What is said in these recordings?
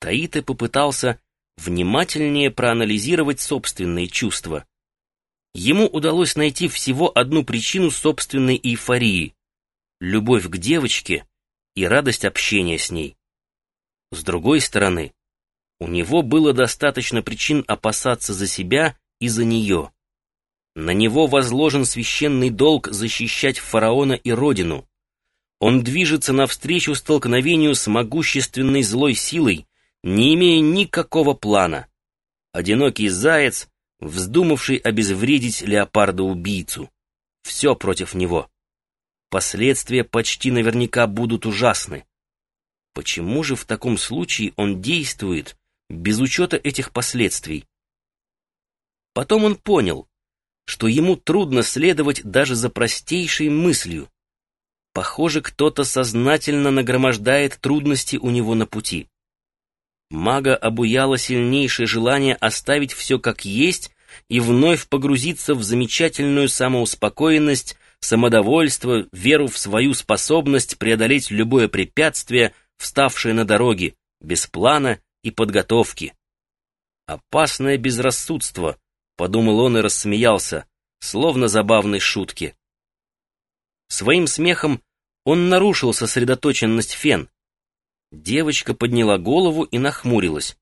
Таита попытался внимательнее проанализировать собственные чувства. Ему удалось найти всего одну причину собственной эйфории — любовь к девочке и радость общения с ней. С другой стороны, у него было достаточно причин опасаться за себя и за нее. На него возложен священный долг защищать фараона и родину. Он движется навстречу столкновению с могущественной злой силой, не имея никакого плана. Одинокий заяц, вздумавший обезвредить леопарда-убийцу. Все против него. Последствия почти наверняка будут ужасны. Почему же в таком случае он действует без учета этих последствий? Потом он понял, что ему трудно следовать даже за простейшей мыслью. Похоже, кто-то сознательно нагромождает трудности у него на пути. Мага обуяло сильнейшее желание оставить все как есть и вновь погрузиться в замечательную самоуспокоенность, самодовольство, веру в свою способность преодолеть любое препятствие, вставшее на дороге, без плана и подготовки. «Опасное безрассудство», — подумал он и рассмеялся, словно забавной шутки. Своим смехом он нарушил сосредоточенность Фен, Девочка подняла голову и нахмурилась.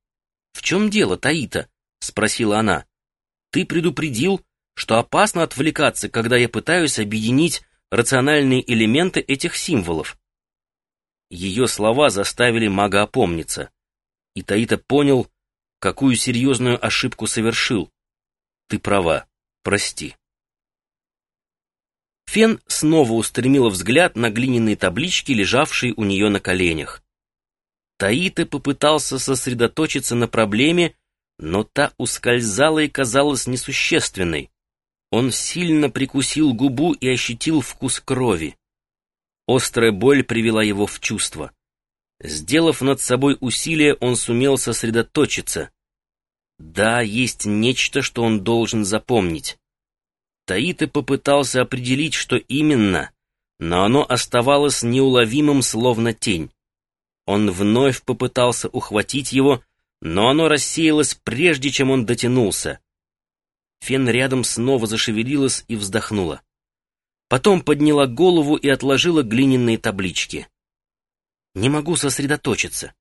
«В чем дело, Таита?» — спросила она. «Ты предупредил, что опасно отвлекаться, когда я пытаюсь объединить рациональные элементы этих символов». Ее слова заставили мага опомниться, и Таита понял, какую серьезную ошибку совершил. «Ты права, прости». Фен снова устремила взгляд на глиняные таблички, лежавшие у нее на коленях. Таита попытался сосредоточиться на проблеме, но та ускользала и казалась несущественной. Он сильно прикусил губу и ощутил вкус крови. Острая боль привела его в чувство. Сделав над собой усилие, он сумел сосредоточиться. Да, есть нечто, что он должен запомнить. Таита попытался определить, что именно, но оно оставалось неуловимым, словно тень. Он вновь попытался ухватить его, но оно рассеялось, прежде чем он дотянулся. Фен рядом снова зашевелилась и вздохнула. Потом подняла голову и отложила глиняные таблички. «Не могу сосредоточиться.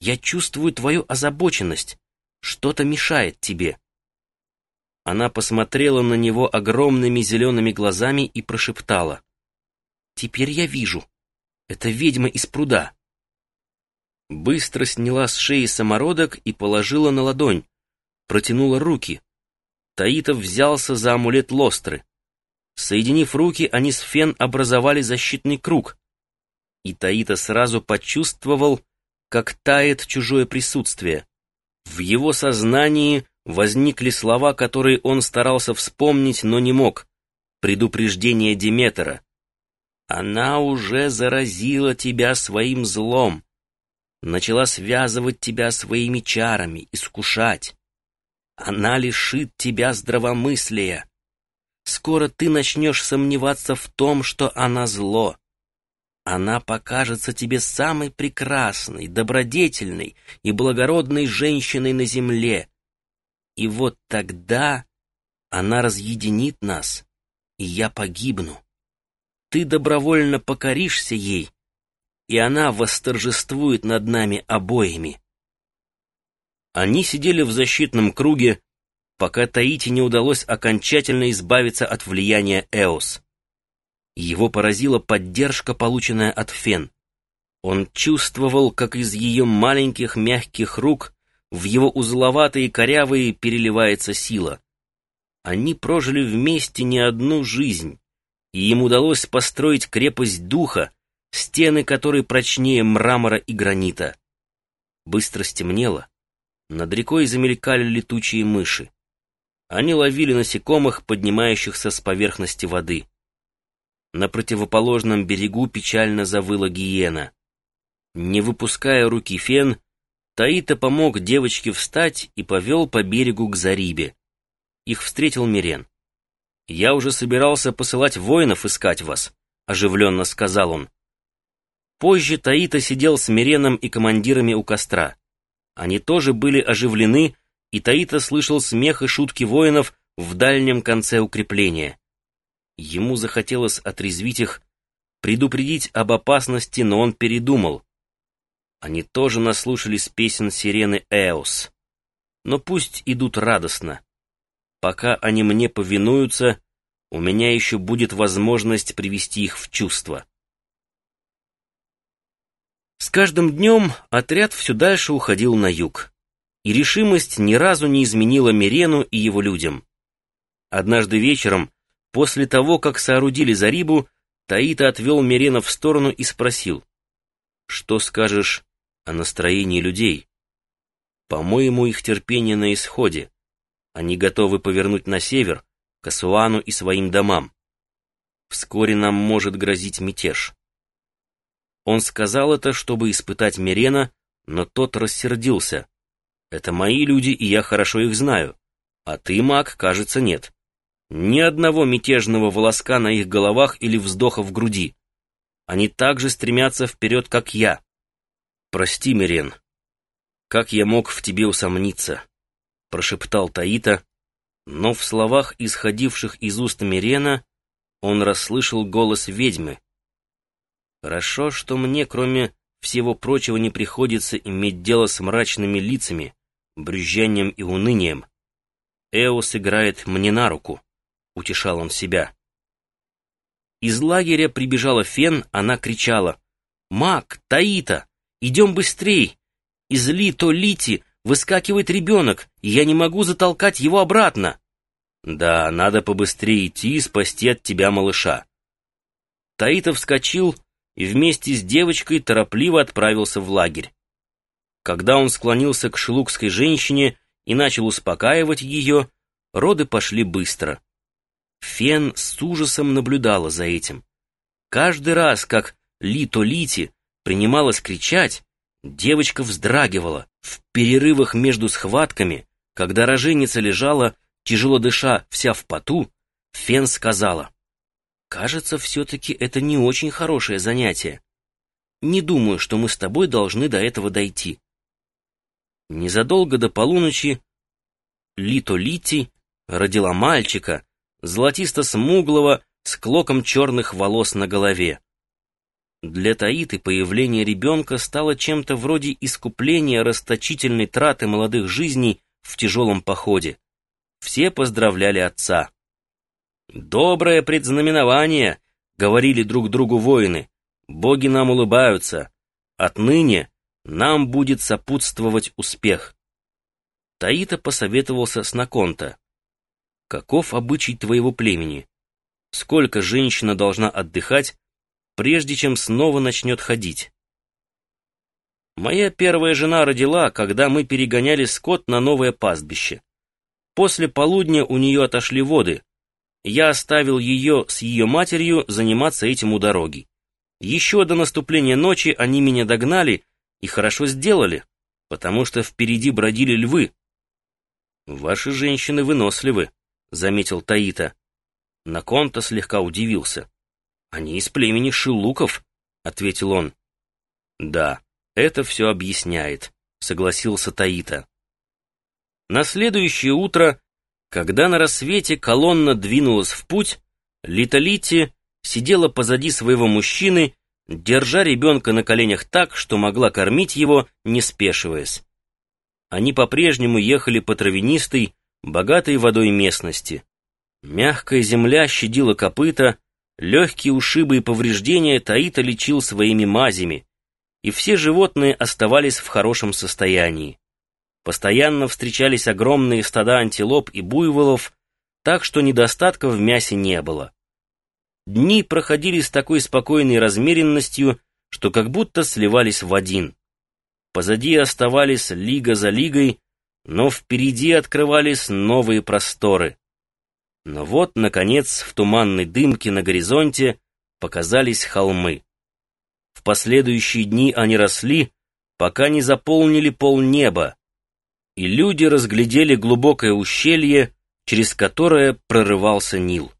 Я чувствую твою озабоченность. Что-то мешает тебе». Она посмотрела на него огромными зелеными глазами и прошептала. «Теперь я вижу. Это ведьма из пруда быстро сняла с шеи самородок и положила на ладонь, протянула руки. Таитов взялся за амулет Лостры. Соединив руки, они с Фен образовали защитный круг. И Таита сразу почувствовал, как тает чужое присутствие. В его сознании возникли слова, которые он старался вспомнить, но не мог. Предупреждение Диметра. «Она уже заразила тебя своим злом начала связывать тебя своими чарами, искушать. Она лишит тебя здравомыслия. Скоро ты начнешь сомневаться в том, что она зло. Она покажется тебе самой прекрасной, добродетельной и благородной женщиной на земле. И вот тогда она разъединит нас, и я погибну. Ты добровольно покоришься ей, и она восторжествует над нами обоими. Они сидели в защитном круге, пока Таити не удалось окончательно избавиться от влияния Эос. Его поразила поддержка, полученная от Фен. Он чувствовал, как из ее маленьких мягких рук в его узловатые корявые переливается сила. Они прожили вместе не одну жизнь, и им удалось построить крепость духа, стены которой прочнее мрамора и гранита. Быстро стемнело. Над рекой замелькали летучие мыши. Они ловили насекомых, поднимающихся с поверхности воды. На противоположном берегу печально завыла гиена. Не выпуская руки Фен, Таита помог девочке встать и повел по берегу к Зарибе. Их встретил Мирен. «Я уже собирался посылать воинов искать вас», — оживленно сказал он. Позже Таита сидел с Миреном и командирами у костра. Они тоже были оживлены, и Таита слышал смех и шутки воинов в дальнем конце укрепления. Ему захотелось отрезвить их, предупредить об опасности, но он передумал. Они тоже наслушались песен сирены Эос. Но пусть идут радостно. Пока они мне повинуются, у меня еще будет возможность привести их в чувство. С каждым днем отряд все дальше уходил на юг, и решимость ни разу не изменила Мирену и его людям. Однажды вечером, после того, как соорудили Зарибу, Таита отвел Мирена в сторону и спросил, «Что скажешь о настроении людей? По-моему, их терпение на исходе. Они готовы повернуть на север, к Асуану и своим домам. Вскоре нам может грозить мятеж». Он сказал это, чтобы испытать Мирена, но тот рассердился. «Это мои люди, и я хорошо их знаю. А ты, маг, кажется, нет. Ни одного мятежного волоска на их головах или вздоха в груди. Они так же стремятся вперед, как я. Прости, Мирен. Как я мог в тебе усомниться?» Прошептал Таита, но в словах, исходивших из уст Мирена, он расслышал голос ведьмы. Хорошо, что мне, кроме всего прочего, не приходится иметь дело с мрачными лицами, брюзжанием и унынием. Эос играет мне на руку, утешал он себя. Из лагеря прибежала Фен, она кричала. «Мак, Таита, идем быстрей! Из Ли-то Лити выскакивает ребенок, и я не могу затолкать его обратно!» «Да, надо побыстрее идти и спасти от тебя малыша». Таита вскочил, и вместе с девочкой торопливо отправился в лагерь. Когда он склонился к шелукской женщине и начал успокаивать ее, роды пошли быстро. Фен с ужасом наблюдала за этим. Каждый раз, как Лито-Лити принималась кричать, девочка вздрагивала. В перерывах между схватками, когда роженица лежала, тяжело дыша, вся в поту, Фен сказала — Кажется, все-таки это не очень хорошее занятие. Не думаю, что мы с тобой должны до этого дойти. Незадолго до полуночи Лито Лити родила мальчика, золотисто-смуглого, с клоком черных волос на голове. Для Таиты появление ребенка стало чем-то вроде искупления расточительной траты молодых жизней в тяжелом походе. Все поздравляли отца. «Доброе предзнаменование!» — говорили друг другу воины. «Боги нам улыбаются. Отныне нам будет сопутствовать успех». Таита посоветовался с Наконта. «Каков обычай твоего племени? Сколько женщина должна отдыхать, прежде чем снова начнет ходить?» Моя первая жена родила, когда мы перегоняли скот на новое пастбище. После полудня у нее отошли воды, я оставил ее с ее матерью заниматься этим у дороги. Еще до наступления ночи они меня догнали и хорошо сделали, потому что впереди бродили львы. «Ваши женщины выносливы», — заметил Таита. Наконта слегка удивился. «Они из племени Шилуков», — ответил он. «Да, это все объясняет», — согласился Таита. На следующее утро когда на рассвете колонна двинулась в путь, Литолити сидела позади своего мужчины, держа ребенка на коленях так, что могла кормить его, не спешиваясь. Они по-прежнему ехали по травянистой, богатой водой местности. Мягкая земля щадила копыта, легкие ушибы и повреждения Таита лечил своими мазями, и все животные оставались в хорошем состоянии. Постоянно встречались огромные стада антилоп и буйволов, так что недостатка в мясе не было. Дни проходили с такой спокойной размеренностью, что как будто сливались в один. Позади оставались лига за лигой, но впереди открывались новые просторы. Но вот, наконец, в туманной дымке на горизонте показались холмы. В последующие дни они росли, пока не заполнили полнеба, и люди разглядели глубокое ущелье, через которое прорывался Нил.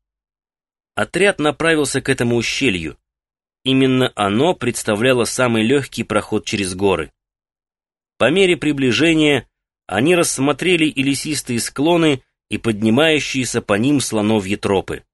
Отряд направился к этому ущелью. Именно оно представляло самый легкий проход через горы. По мере приближения они рассмотрели и лесистые склоны, и поднимающиеся по ним слоновьи тропы.